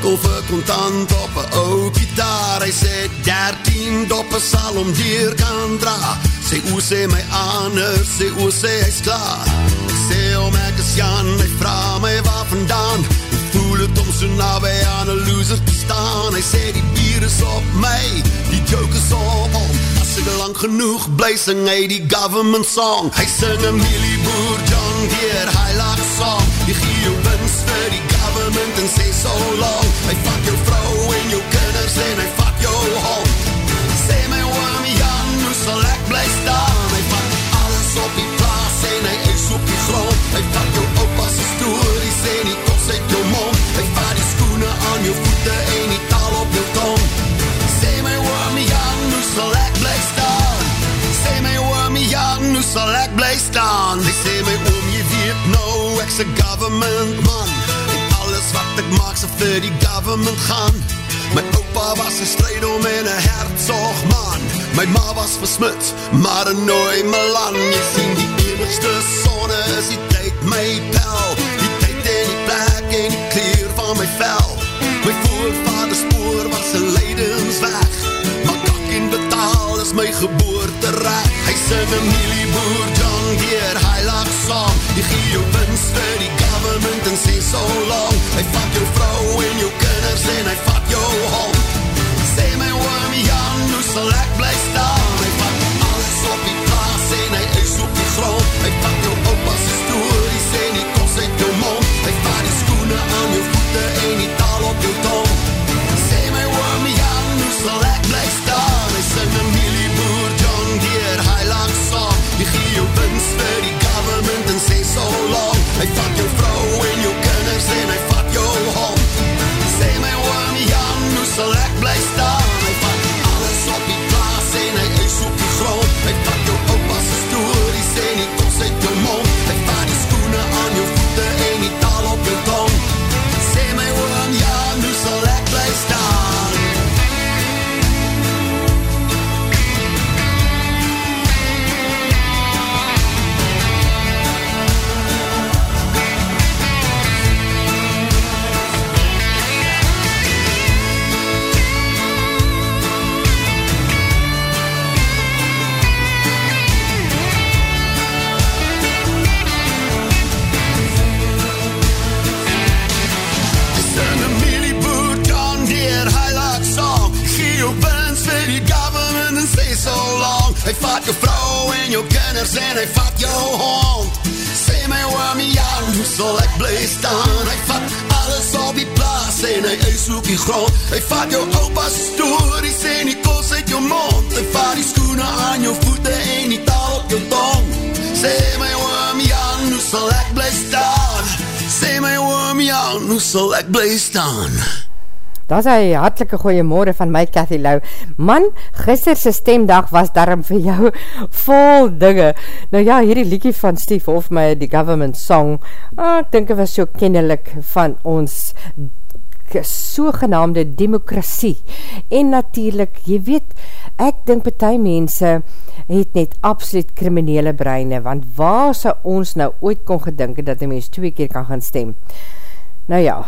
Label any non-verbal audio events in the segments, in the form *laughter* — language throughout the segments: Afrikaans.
volgende aar Hy tokkel vir kontant op een ou gitaar. Hy sê 13 doppe sal om dier kan dra Sê oe sê my anders, sê oe sê hy's klaar. Ek sê om ek is Jan, hy vraag my waar vandaan. Hoe voel het om so nabij aan een loser te staan. Hy sê die bier is op my, die joke is op hom As ek lang genoeg bly sing hy die government song. Hy sing een milieboer John Deere, hy laat song en sê so long Hy fuck jou vrou en jou kinders en hy fuck jou hond Sê my oom Jan, hoe sal ek bly staan Hy fuck alles op die plaas en hy is op die grond Hy fuck jou opa's stories en die kos uit jou mond Hy fuck die skoene aan jou voete en die taal op jou tong Sê my oom Jan, hoe sal ek bly staan Sê my oom Jan, hoe sal ek bly staan Hy sê my oom, jy weet nou, ek's a government man maak sy vir die government gaan. My opa was een strijdom en een hertzog man. My ma was versmut, maar een nooi Milan Jy sien die enigste sonne is die tyd my pel Die tyd en die plek en die kleer van my vel. My voorvader spoor was een leidensweg my geboorte reg Hy sing een milieboer John Deere, hy laag saam. Die gee jou winst vir die government en sê so long Hy vat jou vrou en jou kinders en hy vat jou hond Sê my oom Jan, hoe sal ek grond Hy vat jou opa's stories en die kos uit jou mond Hy vat die skoene aan jou voete en die taal op jou tong Sê my oom Jan, hoe sal ek bly staan Sê my oom Jan, hoe sal ek bly staan Dat is een hartelike goeiemorgen van my, Cathy Lau. Man, gisterse stemdag was daarom vir jou *laughs* vol dinge. Nou ja, hierdie liekie van Steve Hofmeyer, die government song, ah, ek dink het was so kennelik van ons sogenaamde demokrasie. En natuurlijk, jy weet, ek dink partij mense het net absoluut kriminele breine, want waar sy ons nou ooit kon gedinke dat die mens twee keer kan gaan stem? Nou ja,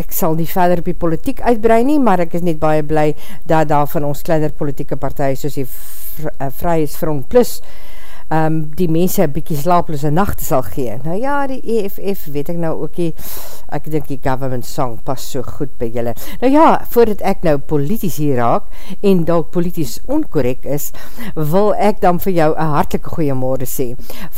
ek sal nie verder op die politiek uitbrei nie, maar ek is net baie bly dat daar van ons kleiner politieke partij soos die Vryheidsfront Plus um, die mense een bykie slaaploose nacht sal gee. Nou ja, die EFF weet ek nou ook nie, ek dink die government song pas so goed by julle. Nou ja, voordat ek nou politisch hier raak, en dalk politisch onkorrek is, wil ek dan vir jou een hartelike goeiemorgen sê,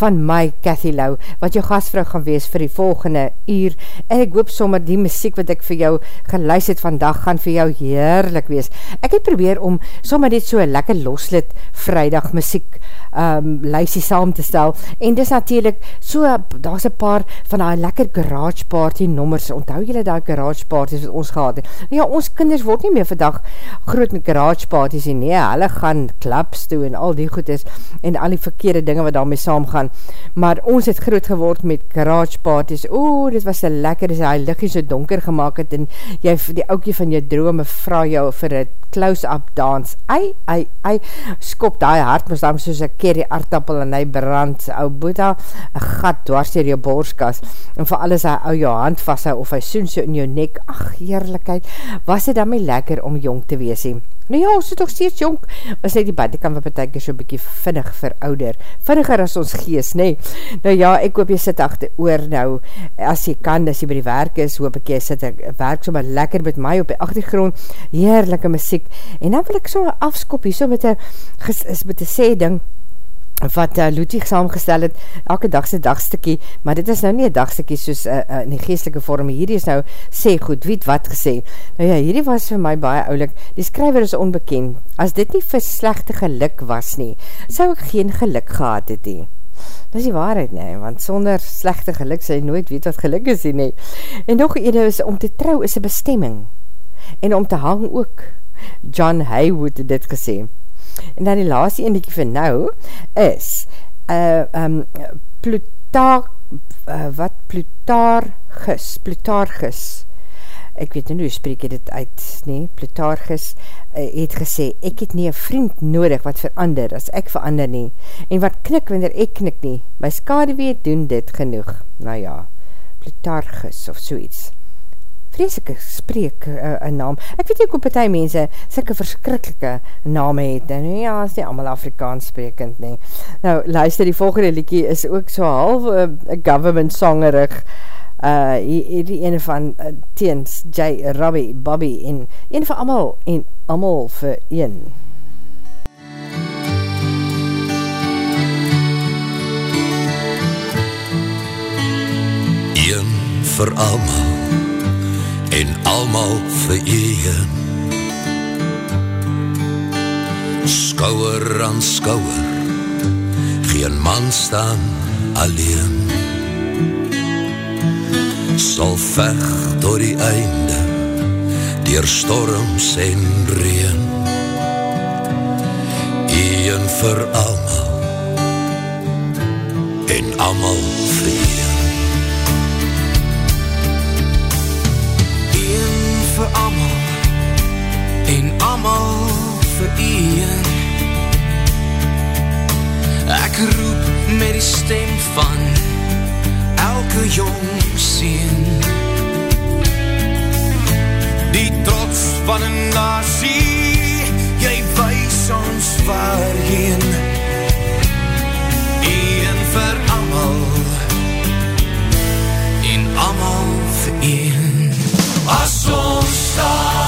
van my Cathy Lau, wat jou gastvrou gaan wees vir die volgende uur, en ek hoop sommer die muziek wat ek vir jou geluist het vandag, gaan vir jou heerlik wees. Ek het probeer om sommer dit so lekker loslid vrijdag muziek um, lysie saam te stel, en dis natuurlijk so, daar is een paar van die lekker garage party nommers, onthou julle die garage parties wat ons gehad het, ja, ons kinders word nie meer vandag groot met garage parties, en nee, hulle gaan clubs toe, en al die goed is, en al die verkeerde dinge wat daarmee saam gaan, maar ons het groot geword met garage parties, o, dit was so lekker, dis hy liggie so donker gemaakt het, en jy, die oukie van jou drome, vraag jou vir een close-up dans, ei, ei, ei, skop die hart, maar dan soos ek keer die aardappel en hy brand, ou boeta, een gat dwars hier jou borskas, en vir alles hy ou jou hand vasthou, of hy soen so in jou nek, ach, heerlijkheid, was het dan my lekker om jong te wees, he. Nou ja, ons is toch steeds jong, ons net die bad, ek kan wat betek so bykie vinnig verouder, vinniger as ons gees, nee. Nou ja, ek hoop jy sit achter oor nou, as jy kan, as jy by die werk is, hoop ek jy sit, ek werk so maar lekker met my op die achtergrond, heerlijke muziek, en dan wil ek so afskop hier, so met een, met een sê ding, wat uh, Ludwig saamgestel het, elke dagse dagstukkie, maar dit is nou nie een dagstukkie soos uh, uh, in die geestelike vorm, hierdie is nou, sê goed, wie het wat gesê, nou ja, hierdie was vir my baie oulik, die skryver is onbekend, as dit nie vir slechte geluk was nie, sou ek geen geluk gehad het nie, dit is die waarheid nie, want sonder slechte geluk jy nooit weet wat geluk is nie, en nog ene is, om te trou is een bestemming, en om te hang ook, John Haywood het dit gesê, En dan die laaste ene vir nou is uh, um, Plutar uh, wat? Plutargus Plutargus ek weet nie hoe spreek dit uit nie, Plutargus uh, het gesê, ek het nie een vriend nodig wat verander as ek verander nie. En wat knik wanneer ek knik nie. My skadewee doen dit genoeg. Nou ja, Plutargus of soeits vreselike spreek uh, een naam. Ek weet ook op partij mense syke verskrikkelike name het, en ja, is nie allemaal Afrikaans sprekend nie. Nou, luister, die volgende liekie is ook so half uh, government songerig, uh, die ene van uh, Teens, J. Robbie, Bobby, en een van allemaal, en allemaal vir een. Een vir en almal vir een. Skouwer aan skouwer, geen man staan alleen. Sal vecht door die einde, dier storms en reen. Een vir almal, en almal vir een. vir amal vir een. Ek roep met die stem van elke jong sien Die trots van een nasie, jy wees ons waarheen. Een vir amal en amal vir een. As ons staan,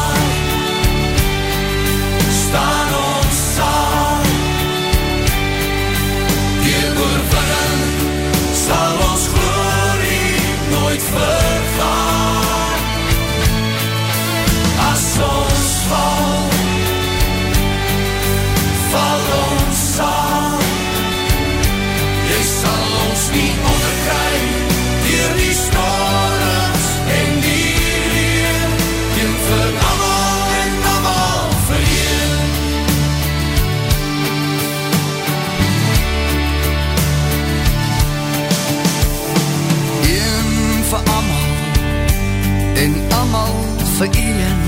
vir een.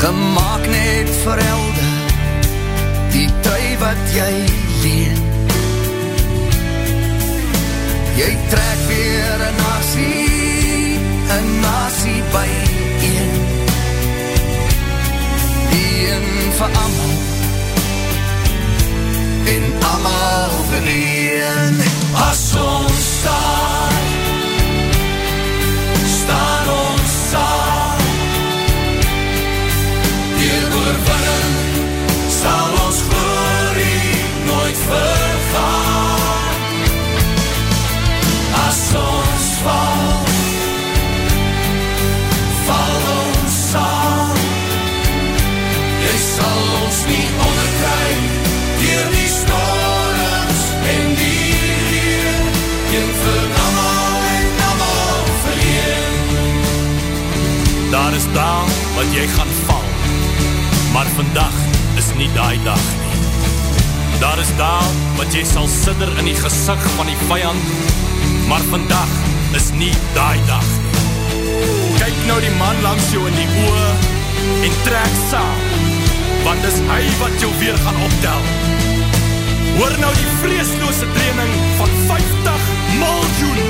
Gemaak net vir elde, die trui wat jy leen. Jy trek weer een nasie, een nasie by een Een vir amal En amal vir een As ons staan wat jy sal sidder in die gezicht van die vijand Maar vandag is nie die dag Kyk nou die man langs jou in die oor en trek saam, want is hy wat jou weer gaan optel. Hoor nou die vreesloose training van 50 miljoen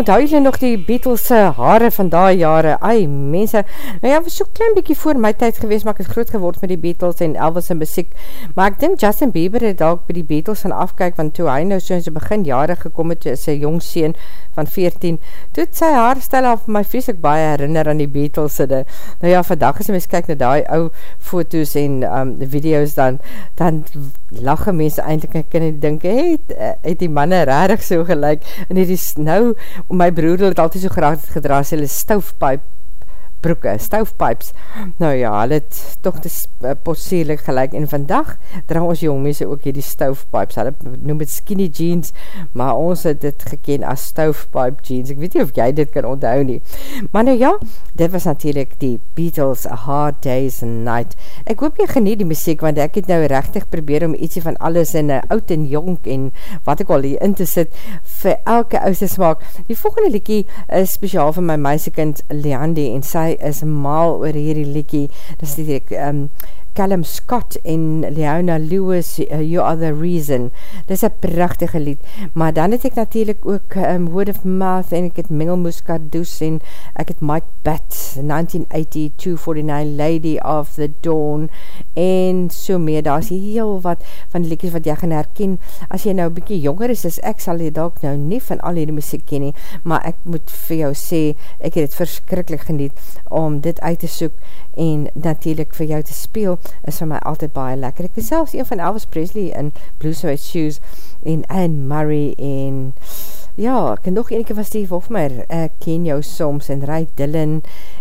onthou julle nog die Beatles haare van daai jare, ai mense, nou ja, was so klein bykie voor my tyd gewees, maar ek het groot geword met die Beatles en Elvis en muziek, maar ek dink Justin Bieber het ook by die Beatles gaan afkyk, want toe hy nou soos begin jare gekom het, is sy jong sien van 14, toe het sy haarstel af my vreselik baie herinner aan die Beatles sidde. Nou ja, vandag as mens kyk na die ou foto's en um, video's dan, dan lache mense eindelijk en kan dink, het, het die manne rarig so gelijk, en het is nou, my broer het altyd so graag het gedra, sy hulle stoufpijp broeke, stoufpipes. Nou ja, hulle het toch te eh, potseerlik gelijk, en vandag dra ons jongmense ook hier die stoufpipes, hulle noem het skinny jeans, maar ons het dit geken as stoufpipe jeans, ek weet nie of jy dit kan onthou nie. Maar nou ja, dit was natuurlijk die Beatles, A Hard Day's Night. Ek hoop jy geniet die muziek, want ek het nou rechtig probeer om ietsie van alles in oud en jonk en wat ek al hier in te sit, vir elke ouse smaak. Die volgende liekie is speciaal vir my meisekind Leandi en sy is maal oor hierdie liekie. Dit is die um, Callum Scott en Leona Lewis, uh, You Are The Reason. Dit is een prachtige lied. Maar dan het ek natuurlijk ook um, Word of Mouth en ek het Mengelmoes Kadoes en ek het Mike Bat, 1980, 249, Lady of the Dawn en so meer. Daar is heel wat van die liedjes wat jy gaan herken. As jy nou een bykie jonger is, is ek sal jy dalk nou nie van al die muziek ken nie, maar ek moet vir jou sê, ek het het verskrikkelijk geniet om dit uit te soek en natuurlijk vir jou te speel is vir my altyd baie lekker. Ek is selfs een van Elvis Presley in Blue Suede Shoes en Anne Murray en ja, ek het nog enige van Steve Hofmeyer, ek ken jou soms en Ray Dillon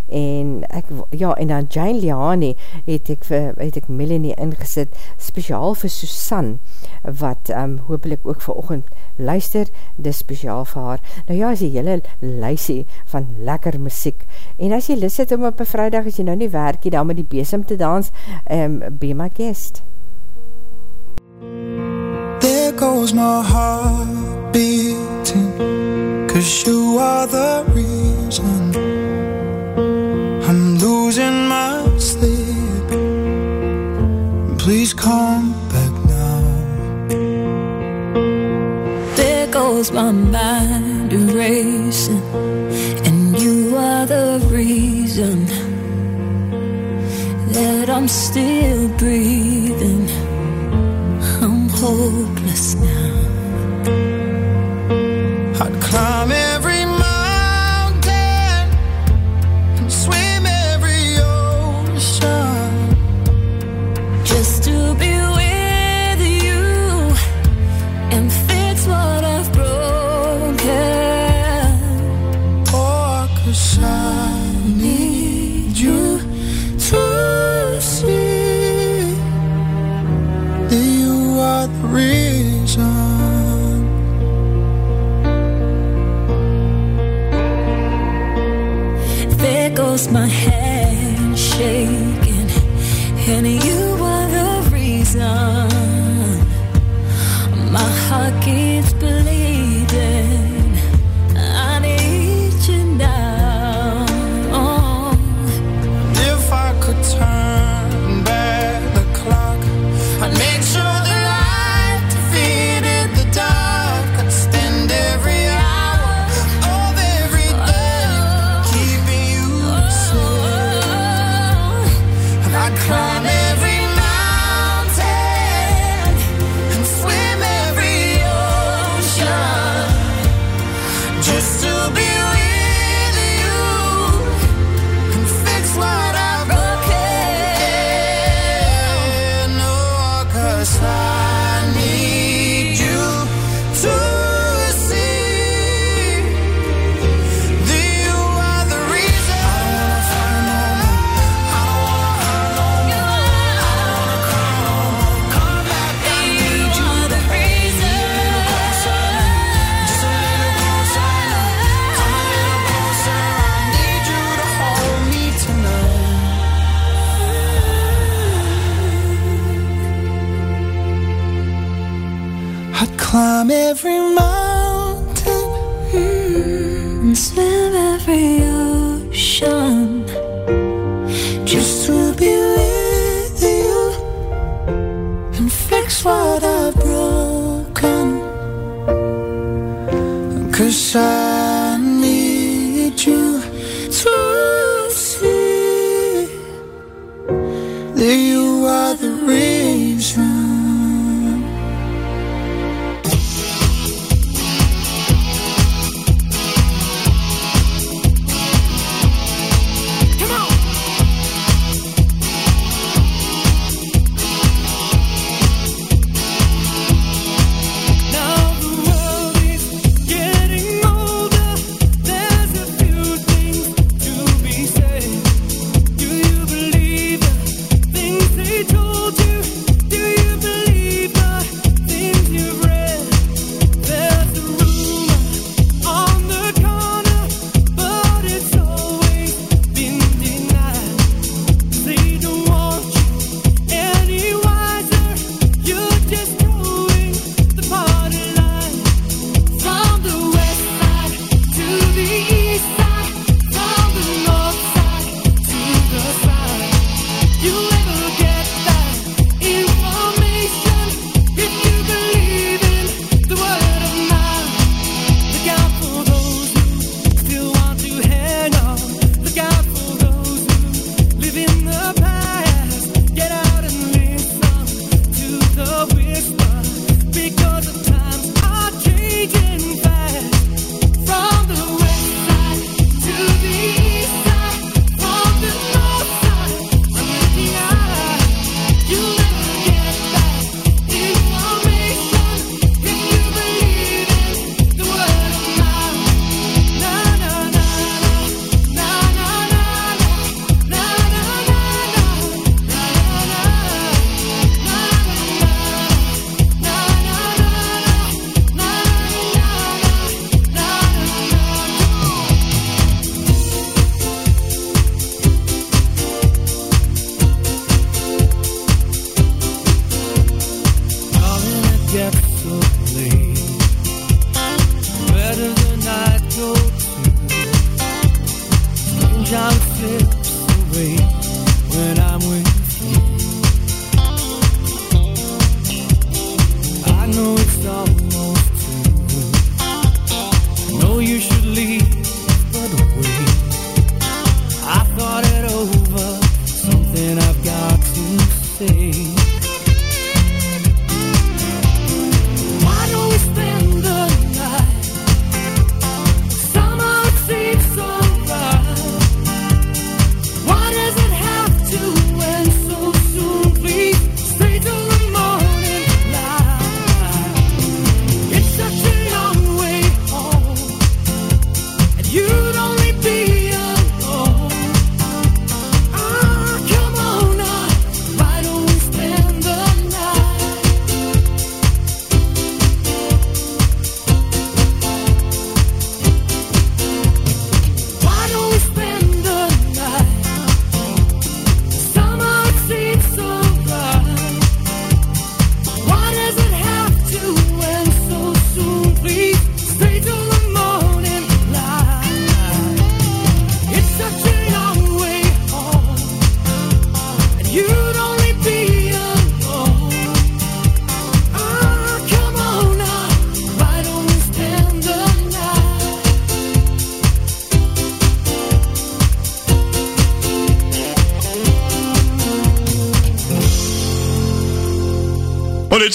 en ek, ja, en dan Jane Liani het ek, vir, het ek Melanie ingesit, speciaal vir Susan, wat um, hopelijk ook vir ochend luister, dis speciaal vir haar. Nou ja, is die hele lysie van lekker muziek. En as jy lust het om op een vrijdag, as jy nou nie werkie, dan met die besem te dans, um, be my guest. There goes my heart beating Cause you are the reason My mind erasing And you are the reason That I'm still breathing. I'm hopeless now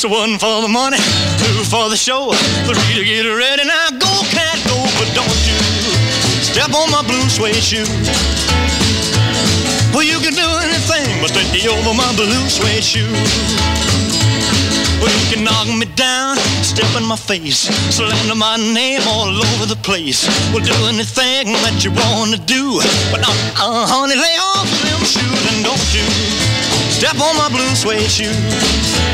One for the money, two for the show, three to get ready. Now go, cat, go, but don't you step on my blue suede shoe. Well, you can do anything but take me over my blue suede shoe. Well, you can knock me down, step in my face, slander my name all over the place. Well, do anything that you wanna do, but uh, uh, honey, lay off them shoes and don't you step on my blue suede shoe.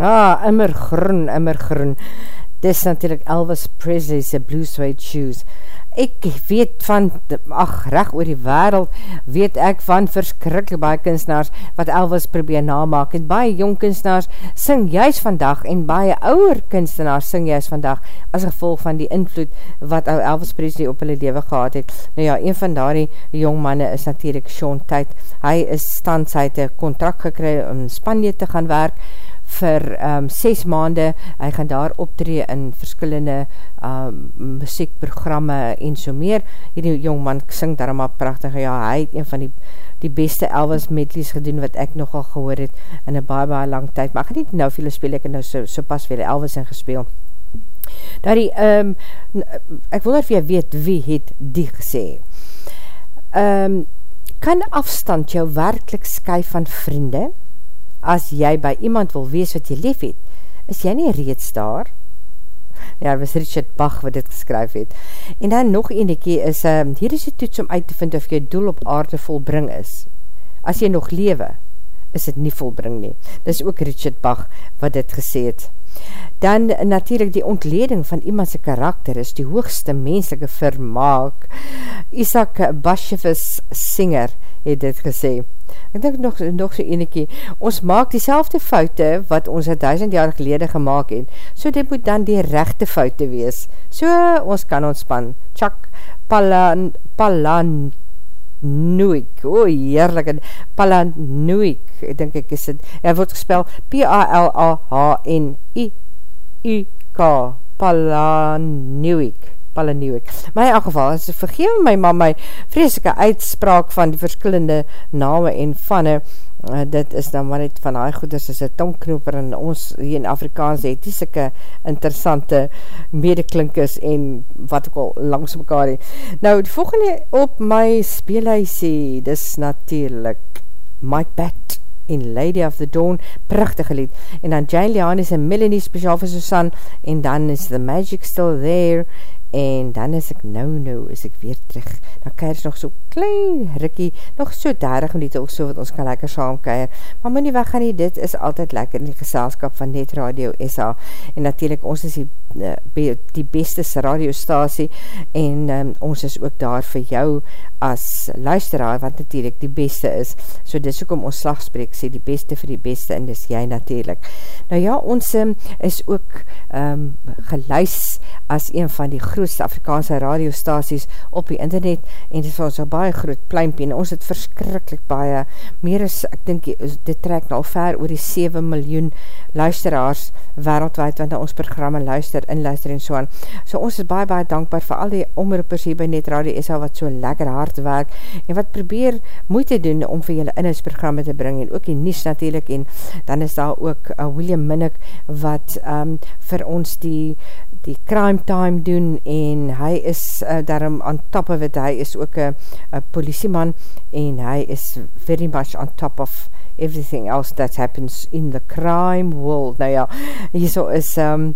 Ah, immer groen, immer groen. Dis natuurlijk Elvis Presley's Blue Suede Shoes. ek weet van, ach, recht oor die wereld, weet ek van verskrikkelijk baie kunstenaars, wat Elvis probeer namaak, en baie jong kunstenaars sing juist vandag, en baie ouwer kunstenaars sing juist vandag, as gevolg van die invloed, wat Elvis Presley op hulle leven gehad het. Nou ja, een van daar die jong manne is natuurlijk Sean Tate, hy is stands, hy het een contract gekry om Spanje te gaan werk, vir um, ses maande, hy gaan daar optree in verskillende um, muziekprogramme en so meer, hierdie jongman sing daar maar prachtig, ja, hy het een van die, die beste Elvis medleys gedoen, wat ek nogal gehoor het, in een baie, baie lang tyd, maar ek gaan nie nou veel speel, ek het nou so, so pas veel Elvis in gespeel. Daar die, um, ek wil of jy weet, wie het die gesê? Um, kan afstand jou werkelijk sky van vriende? As jy by iemand wil wees wat jy lief het, is jy nie reeds daar? Ja, was Richard Bach wat dit geskryf het. En dan nog enekie is, uh, hier is die toets om uit te vind of jy doel op aarde volbring is. As jy nog lewe, is dit nie volbring nie. Dit is ook Richard Bach wat dit gesê het. Dan natuurlijk die ontleding van iemandse karakter is die hoogste menselike vermaak. Isaac Bashevis Singer het dit gesê. Ek denk nog, nog so enekie, ons maak die selfde foute wat ons het duizend jaar gelede gemaakt het, so dit moet dan die rechte foute wees. So, ons kan ontspan. Chuck Palan, Palan, Nuik, o oh, heerlijk, Palanuik, ek denk ek is het, hy word gespel P-A-L-A-H-N-I-U-K, Palanuik. Palanuik. My in geval, as vergeef my ma my vreselike uitspraak van die verskillende name en vanne, uh, dit is dan maar net van die goeders as een tongknoeper en ons hier in Afrikaans het die sikke interessante medeklinkers en wat ek al langs mekaar het. Nou, die volgende op my speelhuisie, dis natuurlijk Mike Bat en Lady of the Dawn, prachtige lied. En dan Jane Leon is een Melanie speciaal vir Susan, en dan is The Magic Still There, en dan is ek nou nou, is ek weer terug, dan keir nog so klein rikkie, nog so 30 minuten of so, wat ons kan lekker saam keir, maar moet nie weggaan nie, dit is altyd lekker in die geselskap van Net Radio SA, en natuurlijk ons is die, eh, die beste radiostasie, en um, ons is ook daar vir jou as luisteraar, wat natuurlijk die beste is, so dis ook om ons slagspreek, sê die beste vir die beste, en dis jy natuurlijk. Nou ja, ons um, is ook um, geluis as een van die grootste Afrikaanse radiostaties op die internet en dit was een baie groot pluimpie en ons het verskrikkelijk baie, meer as, ek dink, dit trek nou ver oor die 7 miljoen luisteraars wereldwijd, want ons programme luister, inluister en so aan. So ons is baie, baie dankbaar vir al die omroepers hier by Net Radio SA wat so lekker hard werk en wat probeer moeite doen om vir julle inhoudsprogramme te bring en ook die nies natuurlijk en dan is daar ook uh, William Minnick wat um, vir ons die die crime time doen en hy is uh, daarom on top of it, hy is ook een politieman en hy is very much on top of everything else that happens in the crime world. Nou ja, hier so is um,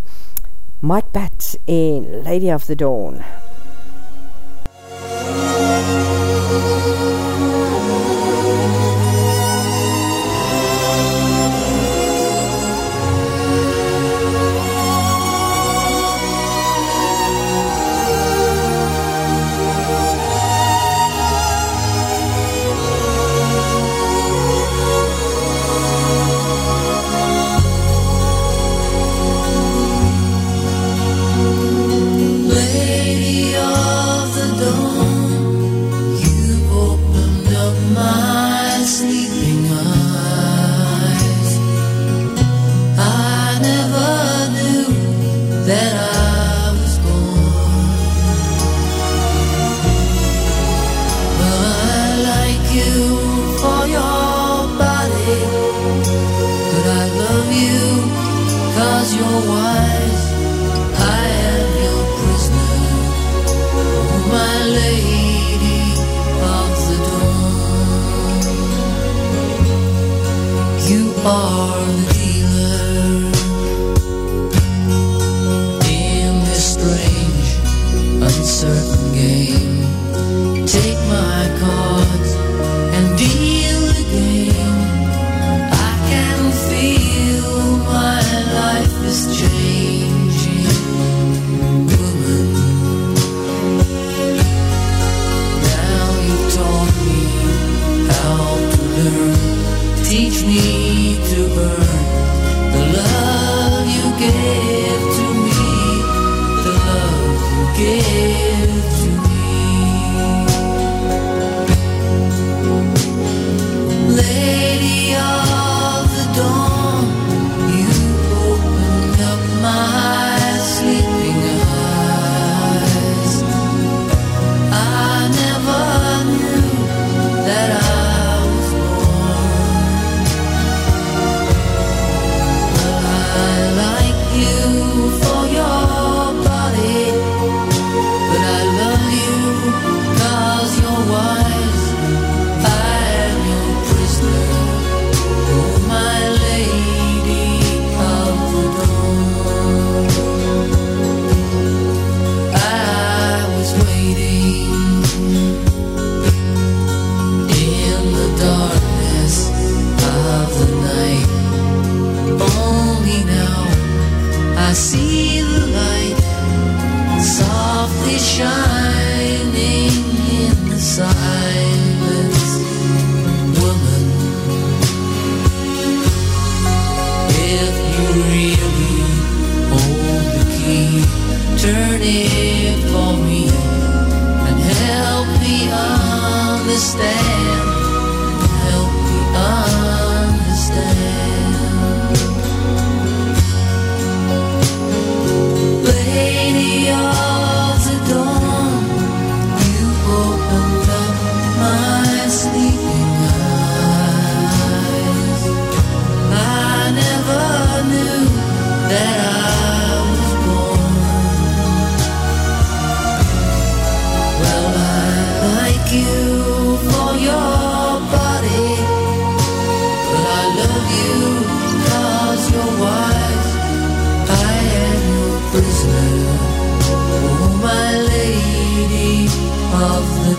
Mike Bat en Lady of the Dawn. is Oh. I see the light. Softly shining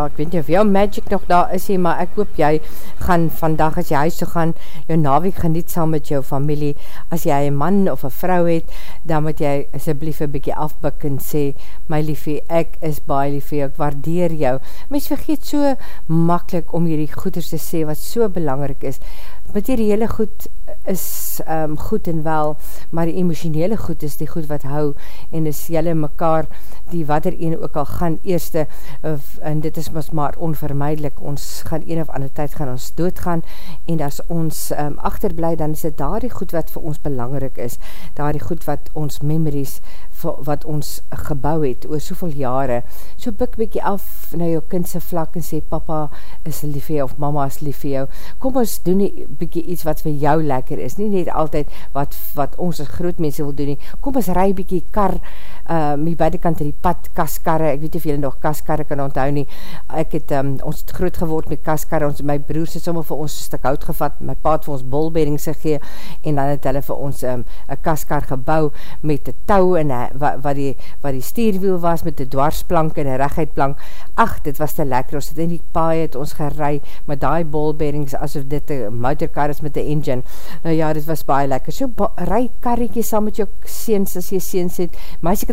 ja, ek weet nie of jou magic nog daar is nie, maar ek hoop jy gaan vandag as jy huis toe gaan, jou naweek geniet saam met jou familie. As jy een man of een vrou het, dan moet jy asjeblief een bykie afbik en sê, my liefie, ek is baie liefie, ek waardeer jou. Mens vergeet so makkelijk om hierdie goeders te sê, wat so belangrik is. Materiële goed is um, goed en wel, maar die emotionele goed is die goed wat hou, en is jylle mekaar, die wat er een ook al gaan, eerste, uh, en dit is maar onvermijdelik, ons gaan een of ander tyd gaan ons doodgaan, en as ons um, achterblij, dan is dit daar die goed wat vir ons belangrik is, daar die goed wat ons memories, wat ons gebouw het, oor soveel jare, so bik bykie af na jou kindse vlak en sê, papa is lief vir jou, of mama is lief vir jou, kom ons doen nie bykie iets wat vir jou lekker is, nie net altyd wat, wat ons as groot mense wil doen nie, kom ons rij bykie kar, um, die beide kant die pad, kaskarre, ek weet of julle nog kaskarre kan onthou nie, ek het, um, ons het groot geword met kaskarre, ons, my broers het sommer vir ons stuk hout gevat, my pa het vir ons bolberings gegee, en dan het hulle vir ons um, een kaskar gebouw, met die touw en wat, wat, die, wat die stierwiel was, met die dwarsplank en die rechtheidplank, ach, dit was te lekker, ons het in die paai het ons gerei, met die bolberings, asof dit een motorkar is met die engine, nou ja, dit was baie lekker, so rij karriekie saam met jou seens, as jy seens het,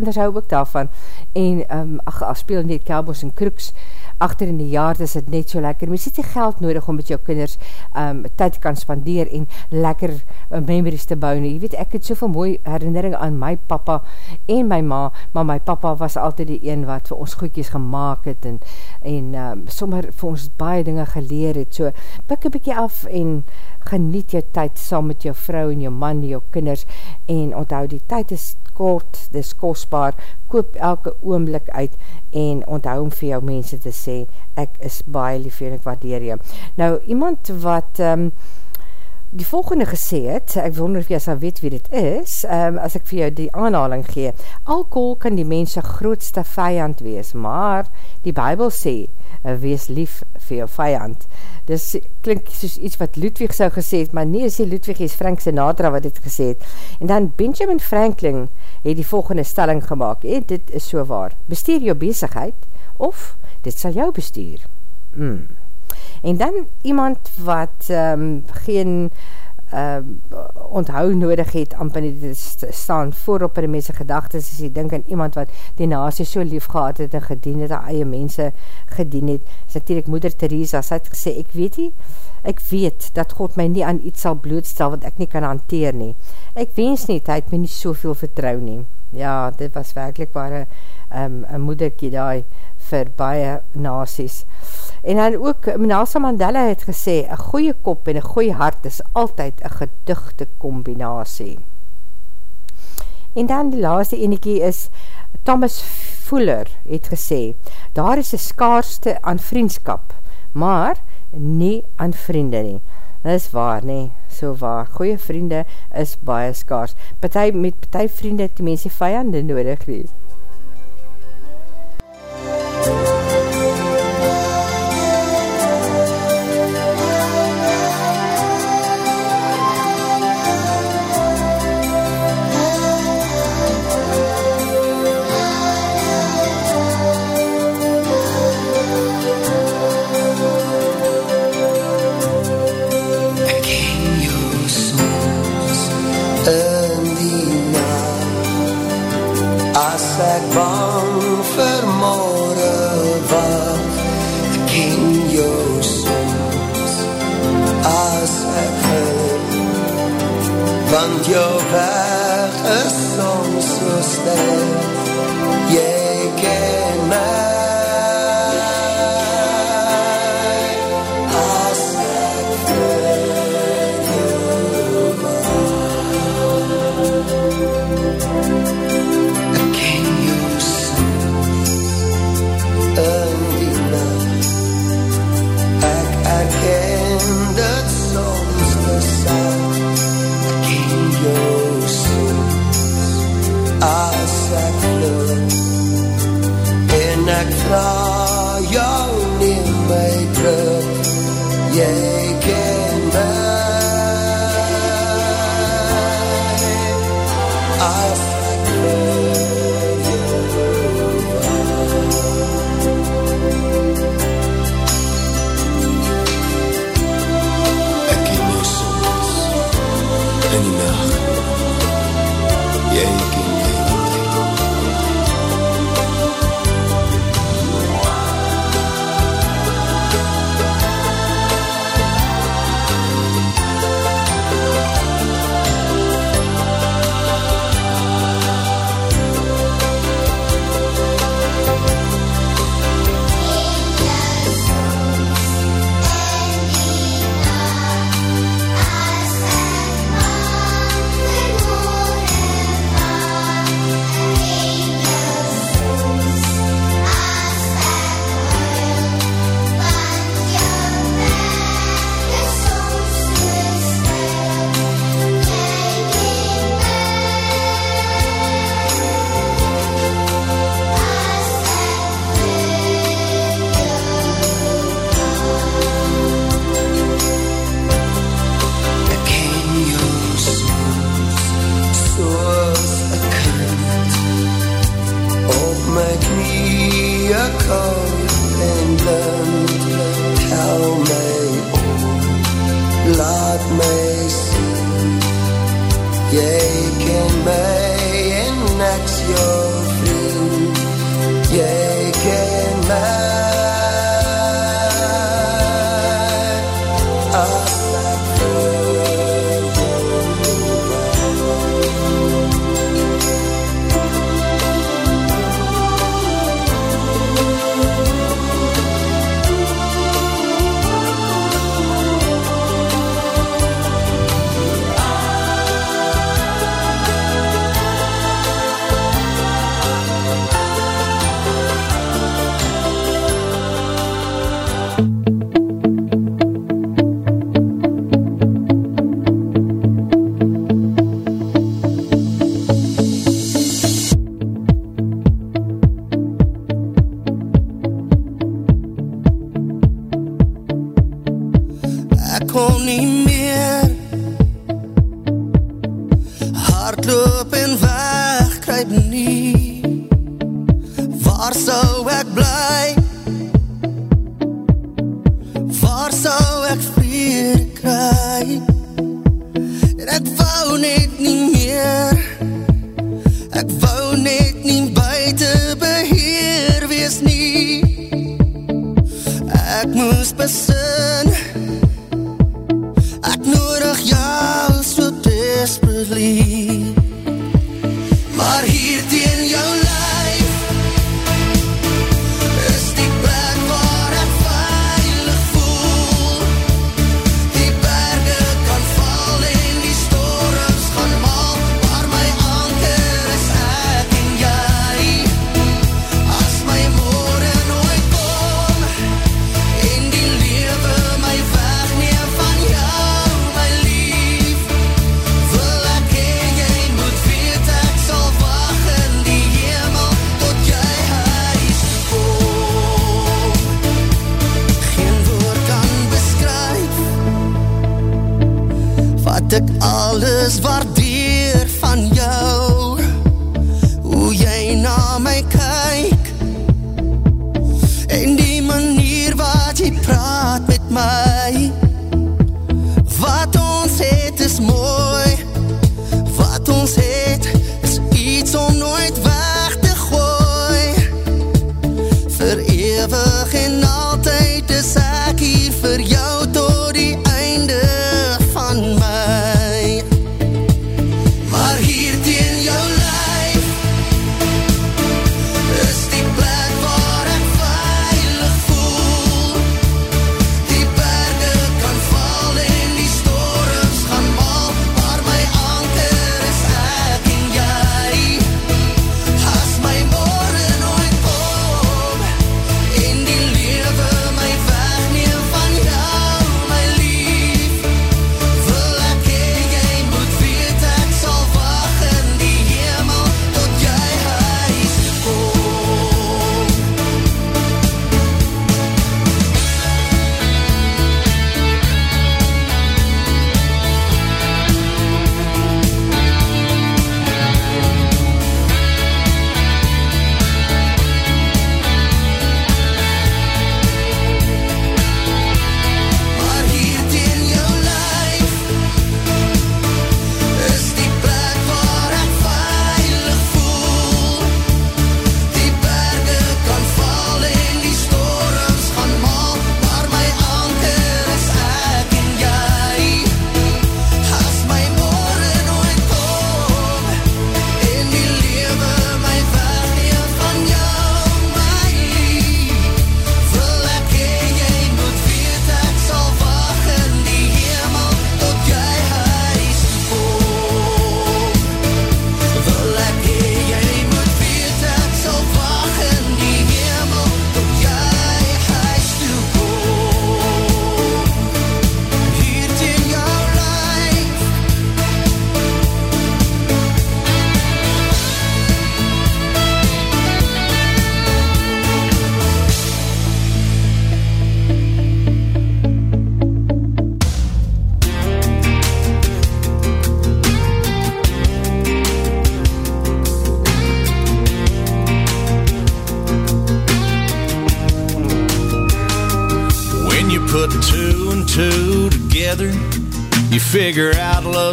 meisiekinders hou ook daarvan, en, um, ach, as speel net cowboys en kroeks, achter in die jaar is het net so lekker, mens het die geld nodig om met jou kinders um, tyd kan spandeer en lekker uh, memories te bou nie, jy weet, ek het soveel mooi herinnering aan my papa en my ma, maar my papa was altyd die een wat vir ons goedkies gemaakt het en, en um, sommer vir ons baie dinge geleer het, so pik een bykie af en geniet jou tyd saam met jou vrou en jou man, jou kinders en onthou die tyd is kort, dis kostbaar, koop elke oomlik uit en onthou om vir jou mense te sê, ek is baie lief en ek waardeer jou. Nou, iemand wat um, die volgende gesê het, ek wonder of jy sal weet wie dit is, um, as ek vir jou die aanhaling gee, alcohol kan die mense grootste vijand wees, maar die Bijbel sê, wees lief vir jou vijand. Dis klink soos iets wat Ludwig sou gesê het, maar nie is die Ludwig, is Frank Sinatra wat dit gesê het. En dan Benjamin Franklin het die volgende stelling gemaakt, en dit is so waar, bestuur jou bezigheid, of dit sal jou bestuur. Hmm. En dan iemand wat um, geen um, onthou nodig het, amper nie staan voorop in die mense gedagtes, as jy dink aan iemand wat die nasie so lief gehad het en gedien het, en eie mense gedien het, is natuurlijk moeder Theresa, sy het gesê, ek weet nie, ek weet dat God my nie aan iets sal blootstel wat ek nie kan hanteer nie. Ek wens nie, hy het my nie soveel vertrouw nie. Ja, dit was werkelijk waar um, een moederkie daar vir baie nasies. En dan ook, Nelson Mandela het gesê, een goeie kop en een goeie hart is altyd een geduchte combinatie. En dan die laaste enekie is, Thomas Fuller het gesê, daar is een skaarste aan vriendskap, maar nie aan vriende nie. Dit is waar, nie, so waar. Goeie vriende is baie skaars. Partij, met partij vriende het die mense vijande nodig nie.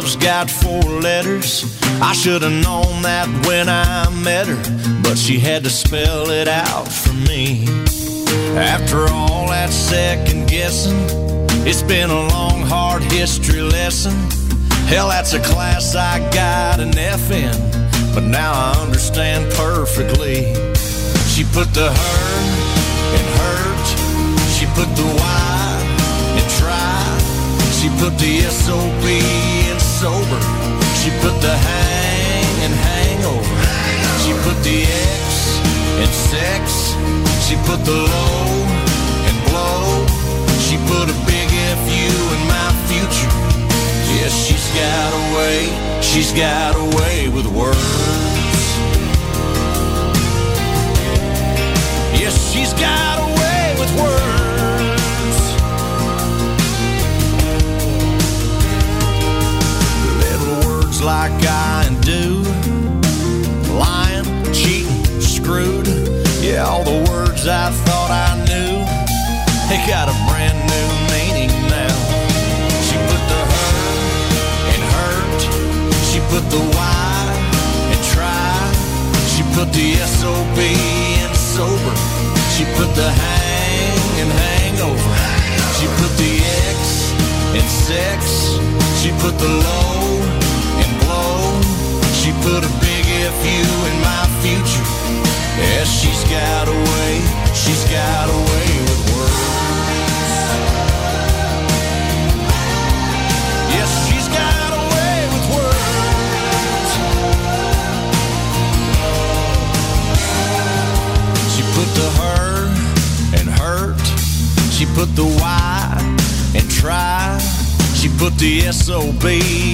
love's got four letters. I should have known that when I met her, but she had to spell it out for me. After all that second guessing, it's been a long, hard history lesson. Hell, that's a class I got an F in, but now I understand perfectly. She put the hurt in hurt, she put the why in try, she put the SOB sober. She put the hang and hangover. She put the X and sex. She put the low and blow. She put a big FU in my future. Yes, she's got a way. She's got a way with words. Yes, she's got a way with words. drugs like I do. Lying, cheating, screwed. Yeah, all the words I thought I knew. They got a brand new meaning now. She put the hurt and hurt. She put the why and try. She put the SOB and sober. She put the hang and hangover. She put the X and sex. She put the low put a big FU in my future. Yeah, she's got a way, she's got a way with words. Yes, she's got a way with words. She put the her and hurt. She put the why and try. She put the SOB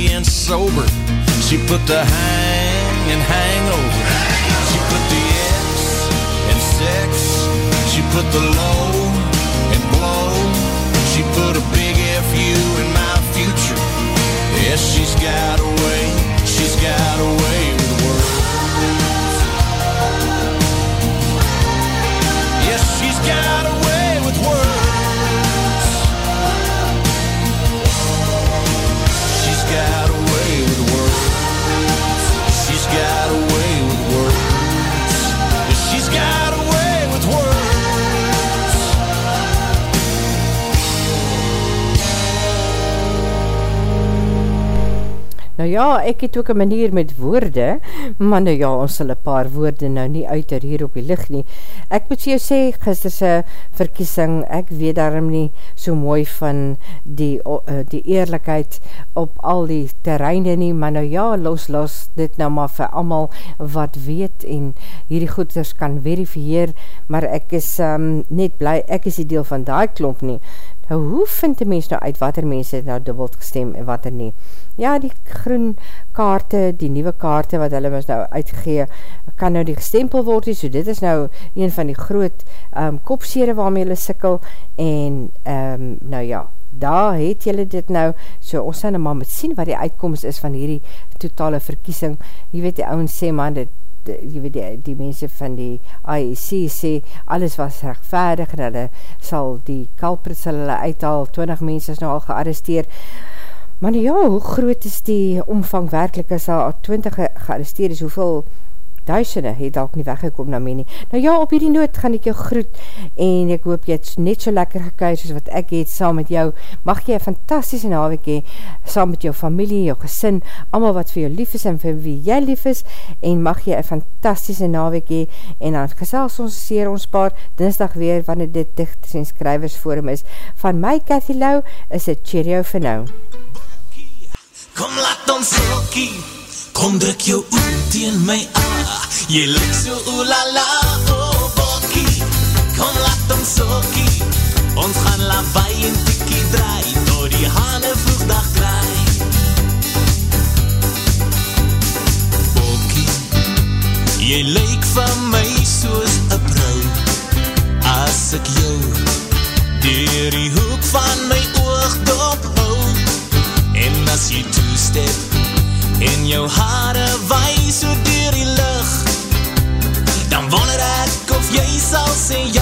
and sober. She put the hang and hangover. She put the X and sex. She put the low and blow. She put a big FU in my future. Yes, she's got a way. She's got a with words. She's got a way with words. Nou ja, ek het ook een manier met woorde, maar nou ja, ons sal een paar woorde nou nie uiter hier op die licht nie. Ek moet jou sê, gisterse verkiesing, ek weet daarom nie so mooi van die, uh, die eerlijkheid op al die terreine nie, maar nou ja, los, los dit nou maar vir amal wat weet en hierdie goeders kan verifieer, maar ek is um, net bly, ek is die deel van die klomp nie. Nou, hoe vind die mens nou uit wat er mense nou dubbeld gestem en wat er nie? Ja, die groen kaarte, die nieuwe kaarte wat hulle ons nou uitgegee, kan nou die gestempel word, so dit is nou een van die groot um, kopsere waarmee hulle sikkel, en um, nou ja, daar het julle dit nou, so ons sal nou maar met sien wat die uitkomst is van hierdie totale verkiesing, jy weet die ouwens sê man, dit jy weet die, die mense van die IEC sê, alles was rechtvaardig en hulle sal die kalpert sal hulle uithaal, 20 mense is nou al gearresteer. Maar nou ja, hoe groot is die omvang werkelijk as al 20 ge gearresteer is, hoeveel duisende het dalk nie weggekom na my nie. Nou ja, op hierdie noot gaan ek jou groet en ek hoop jy het net so lekker gekuis as wat ek het saam met jou. Mag jy een fantastische naweek hee, saam met jou familie, jou gesin, allemaal wat vir jou lief is en vir wie jy lief is en mag jy een fantastische naweek hee en dan gesels ons seer ons paar dinsdag weer wanneer dit dichters en skrywers forum is. Van my Cathy Lau is het cheerio vir nou. Kom laat ons sokkie Kom druk jou oor teen my ah. Jy lyk so oelala oh bokkie. Kom laat ons sokkie. Ons gaan lawaai en tikkie draai Door die hane vroegdag kraai Bokkie Jy lyk van my soos a brou As ek jou Dier die hoek van my oog dop hou En as jy toestep En jou haare waai so dier die lucht Dan wonder ek of jy sal sê ja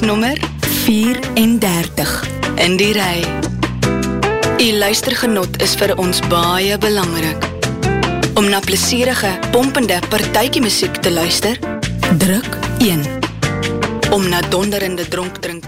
nommer 34 in die rij. U luistergenot is vir ons baie belangrik. Om na plesierige, pompende partijkie muziek te luister, druk 1. Om na donderende te luister,